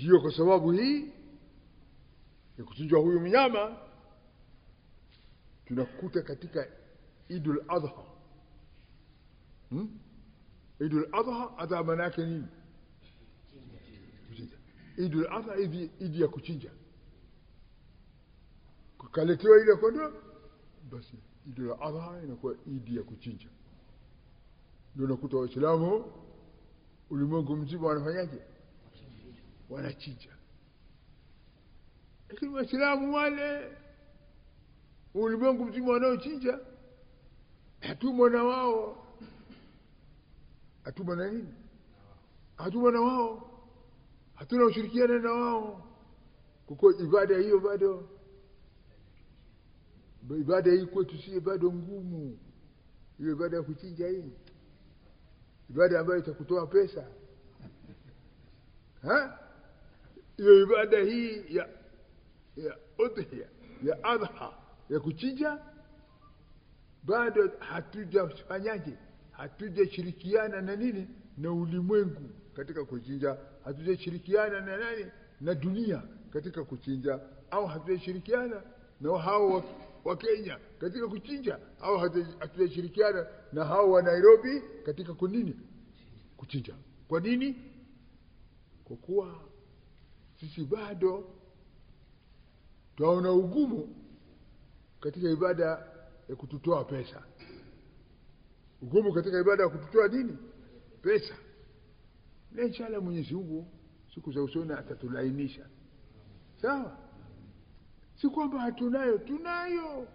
ndiyo kwa sababu hii ya kuchinjwa huyu mnyama. Tunakuta katika idul adha. Hmm? idul adha adha maana yake nini? Idul adha idi, idi ya kuchinja. Kaletewa ile kondoo basi idul adha inakuwa idi ya kuchinja. Ndio nakuta waislamu ulimwengu mzima wanafanyaje wanachinja lakini waislamu wale ulimwengu mzima wanaochinja hatumwa na wao. Hatumwa na nini? Hatumwa na wao. Hatuna ushirikiana na wao. Kuko ibada hiyo bado. Ibada hii kwetu si bado ngumu. Hiyo ibada ya kuchinja hii. Ibada ambayo itakutoa pesa. Ha hiyo ibada hii ya ya udhiya ya adha ya kuchinja bado hatujafanyaje hatujashirikiana na nini na ulimwengu katika kuchinja. Hatujashirikiana na nani na dunia katika kuchinja. Au hatujashirikiana na hao wa, Kenya katika kuchinja. Au hatujashirikiana na hao wa Nairobi katika kunini kuchinja. Kwa nini? Kwa kuwa sisi bado twaona ugumu katika ibada ya kututoa pesa. Ugumu katika ibada ya kututoa nini pesa. Na inshallah Mwenyezi Mungu siku za usoni atatulainisha. Sawa? Si kwamba hatunayo tunayo.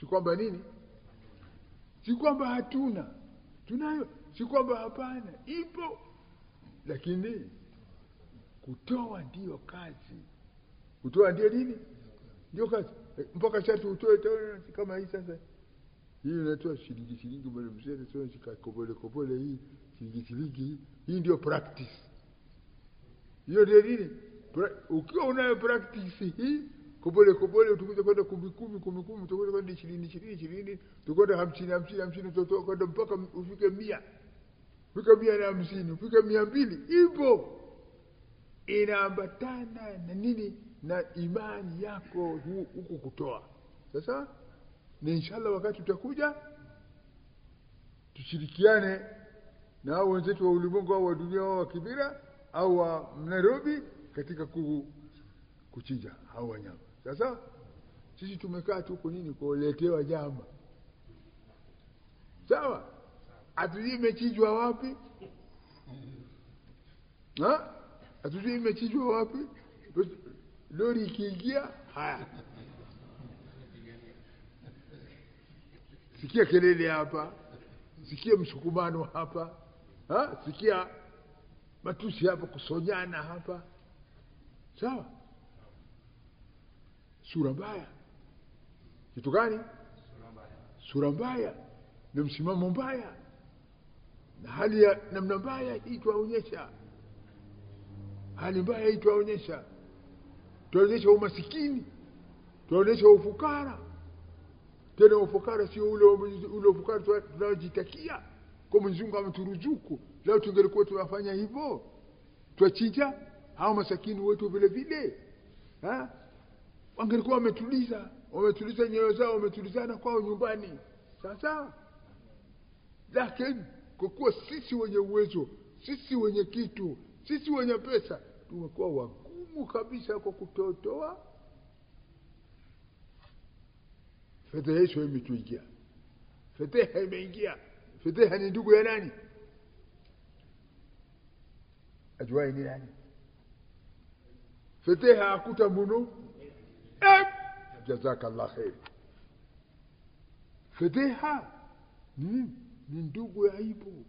Si kwamba nini? Si kwamba hatuna tunayo. Si kwamba hapana ipo. Lakini kutoa ndiyo kazi. Kutoa ndio nini? Ndio kazi. Mpaka sharti utoe kama hii sasa. Hii inatoa shilingi shilingi bwana mzee anasema shika kobole hii shilingi shilingi hii. Ndio practice. Hiyo ndio nini? Ukiwa unayo practice hii kobole kobole utakuja kwenda kumi kumi kumi kumi utakuja kwenda ishirini ishirini ishirini utakwenda hamsini hamsini hamsini utatoka kwenda mpaka ufike mia. Ufike mia na hamsini ufike mia mbili. Hivyo inaambatana na nini? Na imani yako huku kutoa. Sasa na inshallah wakati utakuja tushirikiane na hao wenzetu wa ulimwengu au wa dunia au wa kibira au wa Nairobi katika ku, kuchinja hao wanyama. Sasa sisi tumekaa tu nini? Kuletewa jama, sawa? Hatujui imechinjwa wapi. Ha hatujui imechinjwa wapi. Lori ikiingia haya. Sikia kelele hapa. Sikia msukumano hapa. Ha? sikia matusi hapa kusonyana hapa. Sawa? Sura mbaya. Kitu gani? Sura mbaya. Na msimamo mbaya. Na hali ya namna mbaya hii twaonyesha hali mbaya hii twaonyesha twaonyesha umasikini. Twaonyesha ufukara. Tena ufukara sio ule ule ufukara tunaojitakia. Kwa Mwenyezi ameturuzuku leo tungelikuwa tunafanya hivyo. Twachinja hao masakini wetu vile vile. Wangelikuwa wametuliza. Wametuliza nyoyo zao wametulizana kwao nyumbani. Sasa lakini kwa kuwa sisi wenye uwezo sisi wenye kitu sisi wenye pesa tumekuwa wagumu kabisa kwa kutotoa. Fedha. Yesu imetuingia fedheha imeingia. Fedheha ni ndugu ya nani? Ajuai ni nani? Fedheha akuta muno jazakallah kheri fedheha ni, ndugu ya aibu.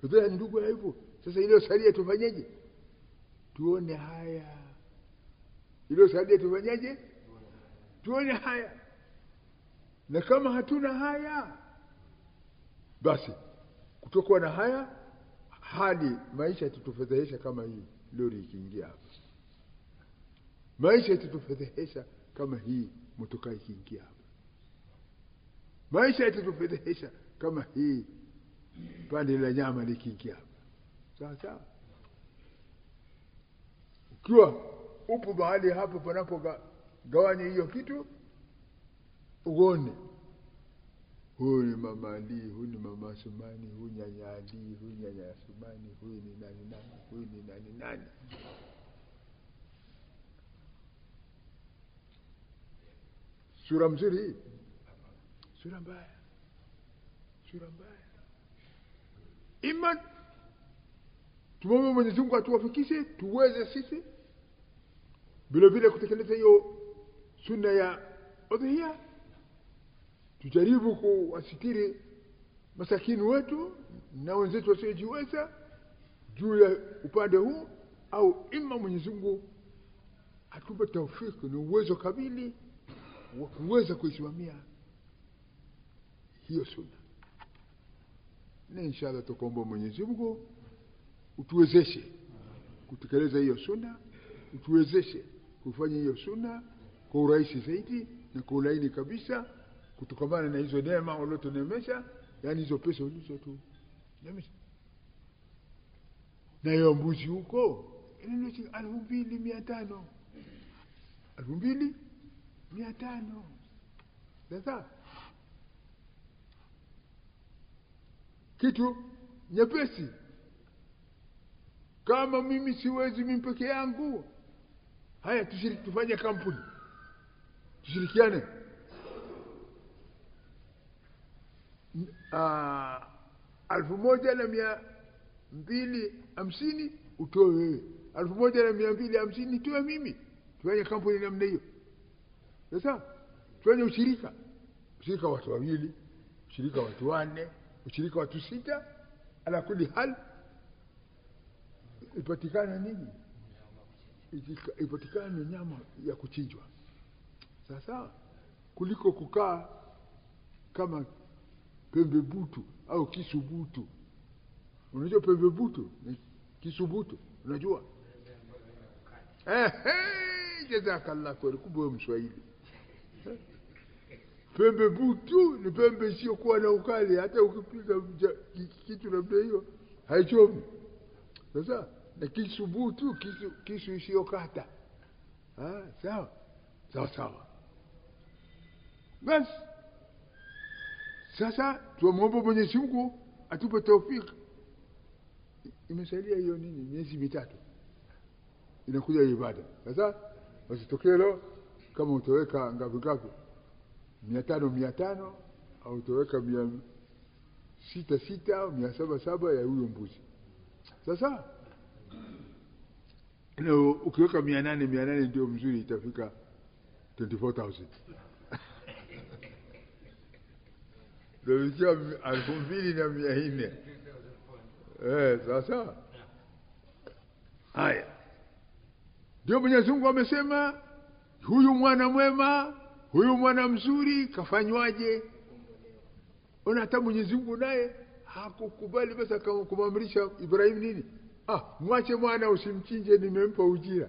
Fedheha ni ndugu ya aibu. Sasa iliyosalia tufanyeje tuone haya. Iliyosalia tufanyaje? tuone haya. Na kama hatuna haya basi kutokuwa na haya hali maisha yatutufedhehesha kama hii lori ikiingia hapa. Maisha itatufedhehesha kama hii motokaa ikiingia hapa. Maisha itatufedhehesha kama hii pande la nyama likiingia hapa. Sawa sawa ikiwa upo mahali hapo panapo panapogawanya hiyo kitu uone huyu ni mama Ali, huyu ni mama Sumani, huyu nyanya Ali, huyu nyanya Sumani, huyu ni nani nani, huyu ni nani nani. Sura mzuri hii, sura mbaya, sura mbaya. Iman, tumwombe Mwenyezi Mungu atuwafikishe tuweze sisi vile vile kutekeleza hiyo sunna ya udhiya tujaribu kuwasitiri masakini wetu na wenzetu wasiojiweza juu ya upande huu au ima Mwenyezi Mungu atupe taufiki na uwezo kamili wa kuweza kuisimamia hiyo sunna, na inshallah tukaomba Mwenyezi Mungu utuwezeshe kutekeleza hiyo sunna, utuwezeshe kufanya hiyo sunna kwa urahisi zaidi na kwa ulaini kabisa kutokamana na hizo neema uliotunemesha, yani hizo pesa ulizotunemesha. Na hiyo mbuzi huko elfu mbili mia tano elfu mbili mia tano sasa kitu nyepesi. Kama mimi siwezi mimi peke yangu, haya tushiriki, tufanye kampuni, tushirikiane. Uh, alfu moja na mia mbili hamsini utoe wewe, alfu moja na mia mbili hamsini toe mimi, tufanye kampuni namna hiyo. Sasa tufanye ushirika, ushirika watu wawili, ushirika watu wanne, ushirika watu sita, ala kuli hal ipatikana nini, ipatikane nyama ya kuchinjwa. Sasa kuliko kukaa kama pembe butu au kisubutu. Unajua pembe butu ni kisubutu unajua jazakallah kweli, kumbe wewe Mswahili. Pembe butu ni pembe isiyokuwa na ukali, hata ukipiga kitu namna hiyo haichomi. Sasa na tu kisu, kisu isiyokata. Sawa sawa sawa, basi sasa tuamwomba Mwenyezi Mungu atupe taufiki. Imesalia hiyo nini, miezi mitatu inakuja ibada. Sasa wasitokee leo kama utaweka ngapi ngapi, mia tano mia tano au utaweka mia sita sita au mia saba saba ya huyo mbuzi. Sasa leo ukiweka mia nane mia nane ndio mzuri, itafika 24000 doikia elfu mbili na mia nne. Eh, sasa haya. Ndio Mwenyezi Mungu amesema, huyu mwana mwema, huyu mwana mzuri kafanywaje? Ona, hata Mwenyezi Mungu naye hakukubali basi kumwamrisha ibrahimu nini, ah, mwache mwana usimchinje, nimempa ujira.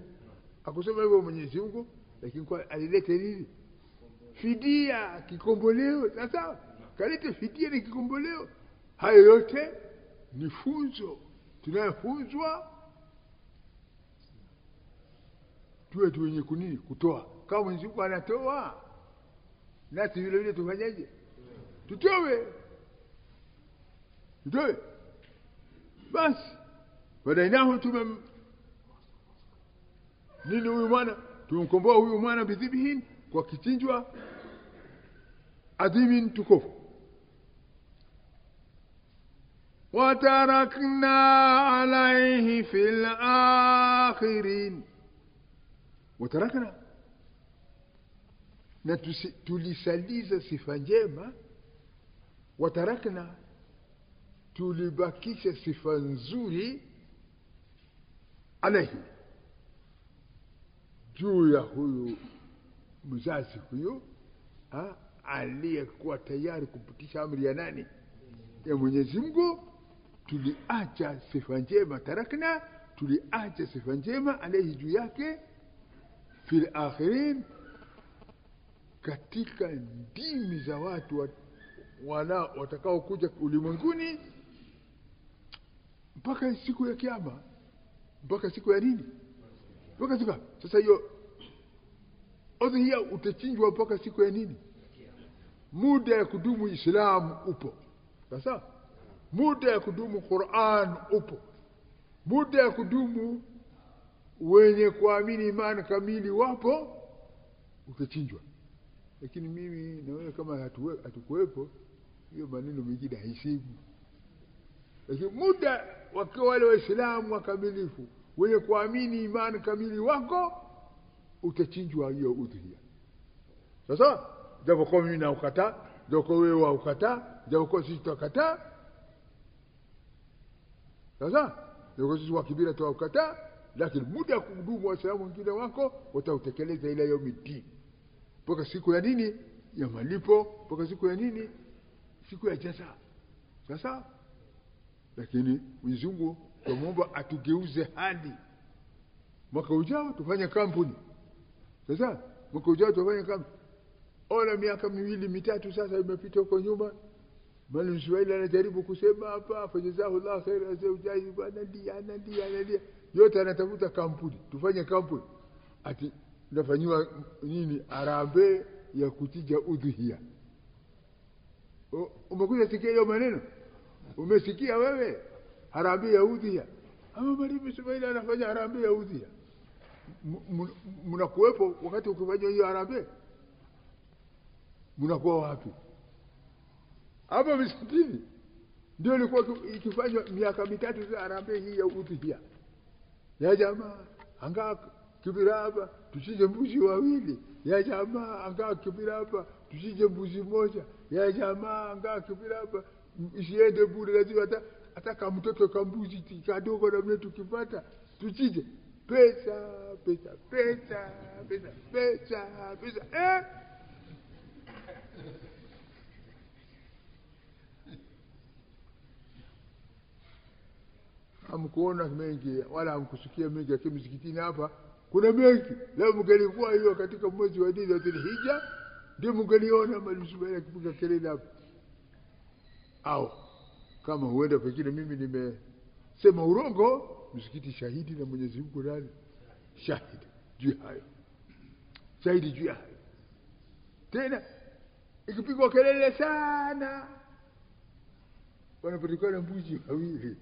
Akusema hivyo Mwenyezi Mungu, lakini kwa alilete nini? Fidia, kikomboleo. Sasa kalete fidia ni kikomboleo. Hayo yote ni funzo tunayofunzwa tuwe tu wenye kunini kutoa. Kama Mwenyezi Mungu anatoa, nasi vile vile tufanyaje? Tutowe, tutowe. Basi wadainahu tume nini, huyu mwana? Tumemkomboa huyu mwana bidhibihin, kwa kichinjwa adhimin tukufu watarakna alaihi fil akhirin. Watarakna na tulisaliza sifa njema. Watarakna tulibakisha sifa nzuri alaihi juu ya huyu mzazi huyu aliyekuwa tayari kupitisha amri ya nani? Ya Mwenyezi Mungu. Tuliacha sifa njema tarakna tuliacha sifa njema alaihi juu yake. Fil akhirin katika ndimi za watu watakao kuja ulimwenguni mpaka siku ya kiama mpaka siku ya nini? Mpaka siku sasa hiyo udhiya utachinjwa mpaka siku ya nini? Muda ya kudumu islamu upo. Sasa muda ya kudumu quran upo. Muda ya kudumu wenye kuamini imani kamili wapo utachinjwa. Lakini mimi na wewe kama hatukuwepo hiyo maneno mengine haisibu lakini muda wakiwa wale waislamu wakamilifu wenye kuamini imani kamili wako utachinjwa hiyo udhia. Sasa japokuwa mimi naukataa japokuwa wewe waukataa japokuwa sisi twakataa sasa japokuwa sisi wakibira twaukataa lakini muda wa kuhudumu waislamu wengine wako watautekeleza ila yomi dini mpaka siku ya nini? Ya malipo mpaka siku ya nini? Siku ya jaza. Sasa lakini Mwenyezi Mungu atugeuze hali mwaka ujao tufanye kampuni. Sasa mwaka ujao tufanye kampuni. Ona miaka miwili mitatu sasa imepita huko nyuma. Mwalimu anajaribu kusema hapa fajazahullah khaira zaujaji bwana anadia yote anatafuta kampuni. Tufanye kampuni. Ati nafanyiwa nini? Arambe ya kuchinja udhuhia umekuja sikia hiyo maneno umesikia wewe? Harambee ya. Udhia ama mwalimu anafanya harambee ya. Udhia M- m- mnakuwepo wakati ukifanya hiyo harambee? Mnakuwa wapi? Hapa msikitini ndio ilikuwa ikifanywa miaka mitatu za harambee hii ya. Udhia ya jamaa angaa kibira hapa mbuzi wawili. Ya jamaa angaa kibira hapa mbuzi moja. Ya jamaa angaa kibira hapa isiende bure lazima hata hata kama mtoto kambuzi kadogo namne tukipata tuchije pesa pesa pesa pesa pesa pesa eh? hamkuona mengi wala hamkusikia mengi lakini msikitini hapa kuna mengi leo mngelikuwa hiyo katika mwezi wa Dhulhijja ndio mngeliona Mwalimu Sumaili akipiga kelele hapa au kama huenda pengine mimi nimesema urongo msikiti shahidi na Mwenyezi Mungu nani shahidi juu hayo. Shahidi juu hayo. Tena ikipigwa kelele sana wanapatikana mbuzi wawili.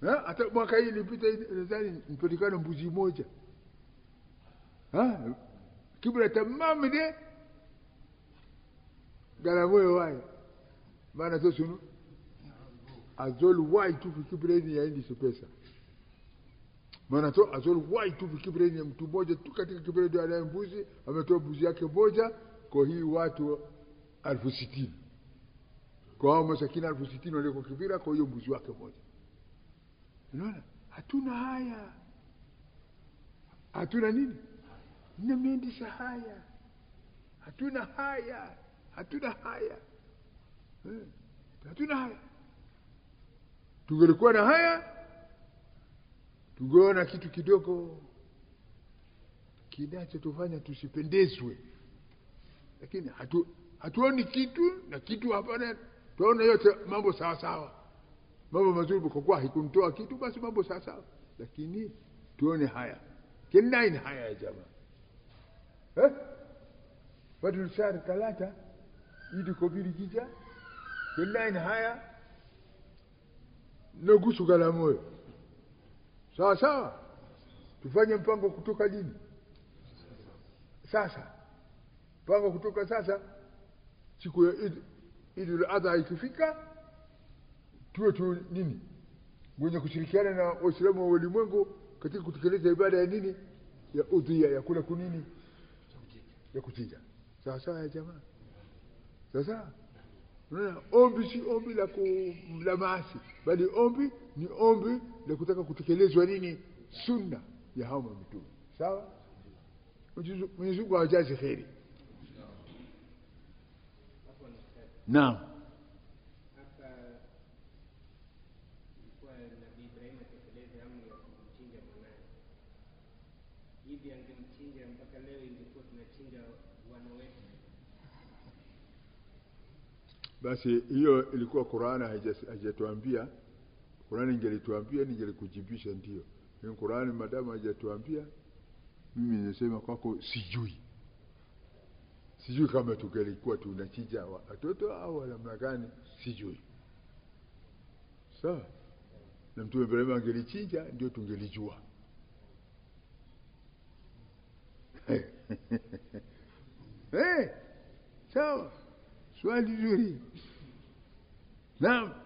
Ha? hata mwaka hii ilipita nadhani nipatikana mbuzi moja kibla tamamu de galamoyo waye maana to sunu. Azol wai tu fikibreni ya indi si pesa. Maana to azol wai tu fikibreni ya mtu mmoja tu katika kibreni anaye mbuzi ametoa mbuzi yake moja kwa hii watu elfu sitini. Kwa hao masakini elfu sitini walioko kibira kwa hiyo mbuzi wake moja. Unaona? Hatuna haya. Hatuna nini? Namendisa haya. Hatuna haya. Hatuna haya hatuna haya. Tungelikuwa na haya tungeona kitu kidogo kinachotufanya tusipendezwe. Lakini hatu, hatuoni kitu na kitu hapana. Tunaona yote mambo sawa sawa. Mambo mazuri kwa kuwa haikumtoa kitu basi mambo sawa sawa. Lakini tuone haya. Kinaini haya ya jamaa. Eh? Watu sare talata kobiri kija kinaini haya. Nogusu gala moyo sawa sawa. Tufanye mpango kutoka lini sasa. Mpango kutoka sasa. Siku ya Eid Idul Adha ikifika tuwe tu nini? Wenye kushirikiana na waislamu wa ulimwengu katika kutekeleza ibada ya nini? Ya udhia ya kula kunini? Ya kuchinja sawa sawa ya jamaa. Sawa sawa ombi si ombi la, ku, la maasi. Bali ombi ni ombi la kutaka kutekelezwa nini? Sunna ya hao mitume. Sawa? Mwenyezi Mungu awajaze kheri. Naam hapa ilikuwa nabii Ibrahim atekeleze amri ya kumchinja mwanaye. Hivi angemchinja mpaka leo, ingekuwa tunachinja wana wetu. Basi hiyo ilikuwa Qur'ani haija- haijatuambia. Qur'ani ingelituambia ningelikujibisha ndio. Lakini Qurani madamu hajatuambia, mimi nisema kwako sijui, sijui kama tungelikuwa tunachija watoto au namna gani, sijui. Sawa. Na Mtume Ibrahim angelichinja ndio tungelijua. Eh, sawa, swali zuri. Naam.